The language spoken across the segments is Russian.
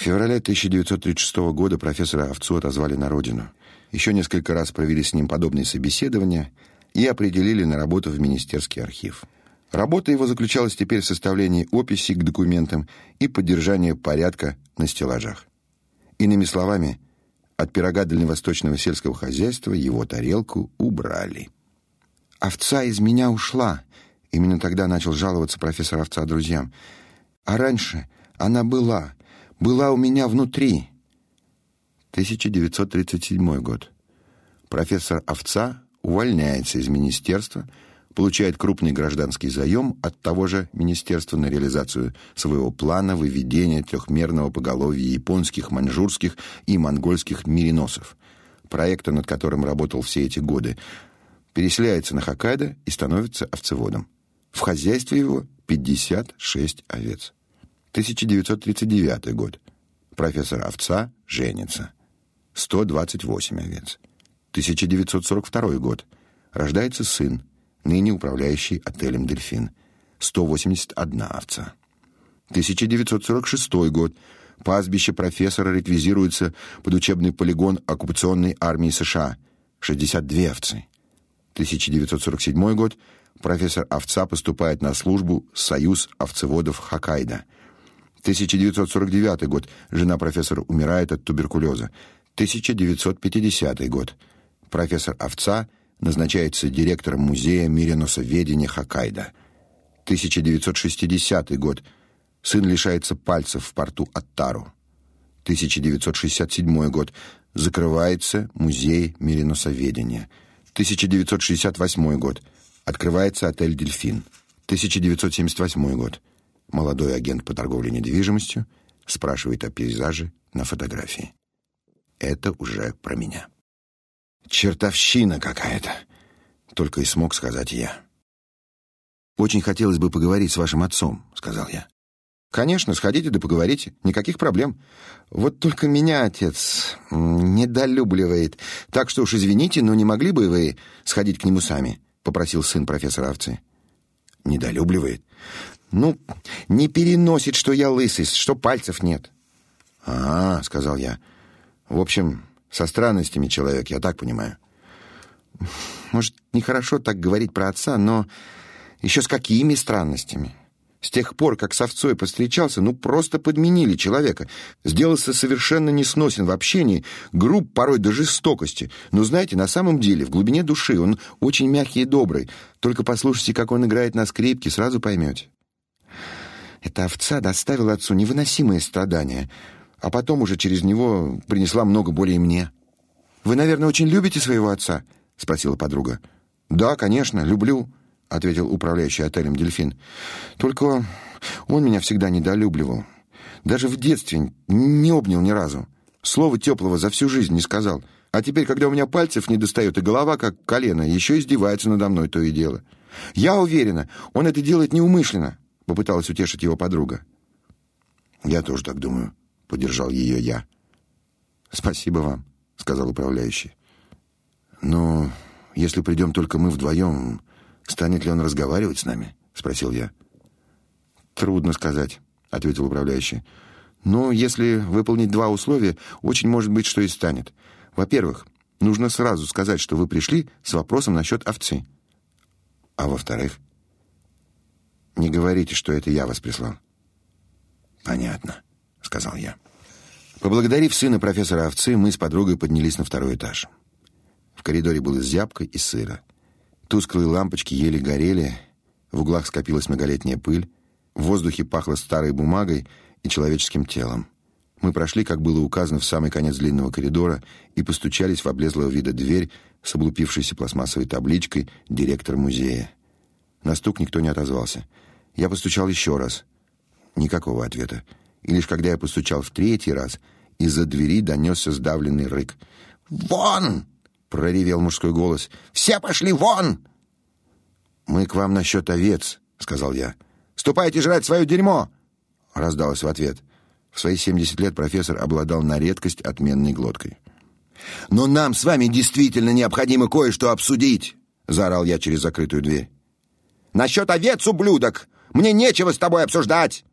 В феврале 1936 года профессора Овцу отозвали на родину. Еще несколько раз провели с ним подобные собеседования и определили на работу в министерский архив. Работа его заключалась теперь в составлении описей к документам и поддержании порядка на стеллажах. Иными словами, от пирога дальневосточного сельского хозяйства его тарелку убрали. Овца из меня ушла. Именно тогда начал жаловаться профессор Овца друзьям. А раньше она была, была у меня внутри. 1937 год. Профессор Овца увольняется из министерства, получает крупный гражданский заем от того же министерства на реализацию своего плана выведения трехмерного поголовья японских, маньчжурских и монгольских мериносов, проекта, над которым работал все эти годы, переселяется на Хоккайдо и становится овцеводом. В хозяйстве его 56 овец. 1939 год. Профессор овца женится. 128 овец. 1942 год. Рождается сын, ныне управляющий отелем «Дельфин». 181 овца. 1946 год. Пастбище профессора реквизируется под учебный полигон оккупационной армии США. 62 овцы. 1947 год. Профессор Овца поступает на службу в Союз овцеводов Хоккайдо. 1949 год. Жена профессора умирает от туберкулеза. 1950 год. Профессор Овца назначается директором музея миреносоведения Хоккайдо. 1960 год. Сын лишается пальцев в порту Аттару. 1967 год. Закрывается музей миреносоведения. 1968 год. Открывается отель Дельфин. 1978 год. Молодой агент по торговле недвижимостью спрашивает о пейзаже на фотографии. Это уже про меня. Чертовщина какая-то, только и смог сказать я. Очень хотелось бы поговорить с вашим отцом, сказал я. Конечно, сходите да поговорите, никаких проблем. Вот только меня отец недолюбливает. Так что уж извините, но не могли бы вы сходить к нему сами, попросил сын профессора Овцы. Недолюбливает? Ну, не переносит, что я лысый, что пальцев нет. А, сказал я. В общем, со странностями человек, я так понимаю. Может, нехорошо так говорить про отца, но еще с какими странностями? С тех пор, как с овцой повстречался, ну просто подменили человека. Сделался совершенно несносен в общении, груб порой до жестокости. Но знаете, на самом деле, в глубине души он очень мягкий и добрый. Только послушайте, как он играет на скрипке, сразу поймете. Эта овца доставила отцу невыносимые страдания, а потом уже через него принесла много боли и мне. Вы, наверное, очень любите своего отца, спросила подруга. Да, конечно, люблю ответил управляющий отелем Дельфин. Только он меня всегда недолюбливал. Даже в детстве не обнял ни разу. Слова теплого за всю жизнь не сказал. А теперь, когда у меня пальцев не достает и голова как колено, еще издевается надо мной то и дело. Я уверена, он это делает неумышленно, попыталась утешить его подруга. Я тоже так думаю, поддержал ее я. Спасибо вам, сказал управляющий. Но если придем только мы вдвоем, Станет ли он разговаривать с нами? спросил я. Трудно сказать, ответил управляющий. Но если выполнить два условия, очень может быть, что и станет. Во-первых, нужно сразу сказать, что вы пришли с вопросом насчет овцы. А во-вторых, не говорите, что это я вас прислал. Понятно, сказал я. Поблагодарив сына профессора овцы, мы с подругой поднялись на второй этаж. В коридоре было зябко и сыро. Тусклые лампочки еле горели, в углах скопилась многолетняя пыль, в воздухе пахло старой бумагой и человеческим телом. Мы прошли, как было указано, в самый конец длинного коридора и постучались в облезлого вида дверь с облупившейся пластмассовой табличкой «Директор музея». На стук никто не отозвался. Я постучал еще раз. Никакого ответа. И лишь когда я постучал в третий раз, из-за двери донесся сдавленный рык. «Вон!» проревел мужской голос. Все пошли вон! Мы к вам насчет овец, сказал я. Ступайте жрать свое дерьмо, раздалось в ответ. В свои 70 лет профессор обладал на редкость отменной глоткой. Но нам с вами действительно необходимо кое-что обсудить, заорал я через закрытую дверь. Насчет овец, ублюдок, мне нечего с тобой обсуждать.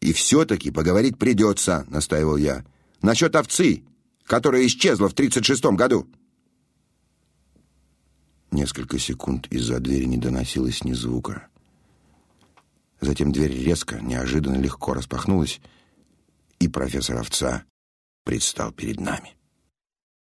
И все-таки поговорить придется, настаивал я. Насчет овцы, которая исчезла в 36-м году. Несколько секунд из-за двери не доносилось ни звука. Затем дверь резко, неожиданно легко распахнулась, и профессор овца предстал перед нами.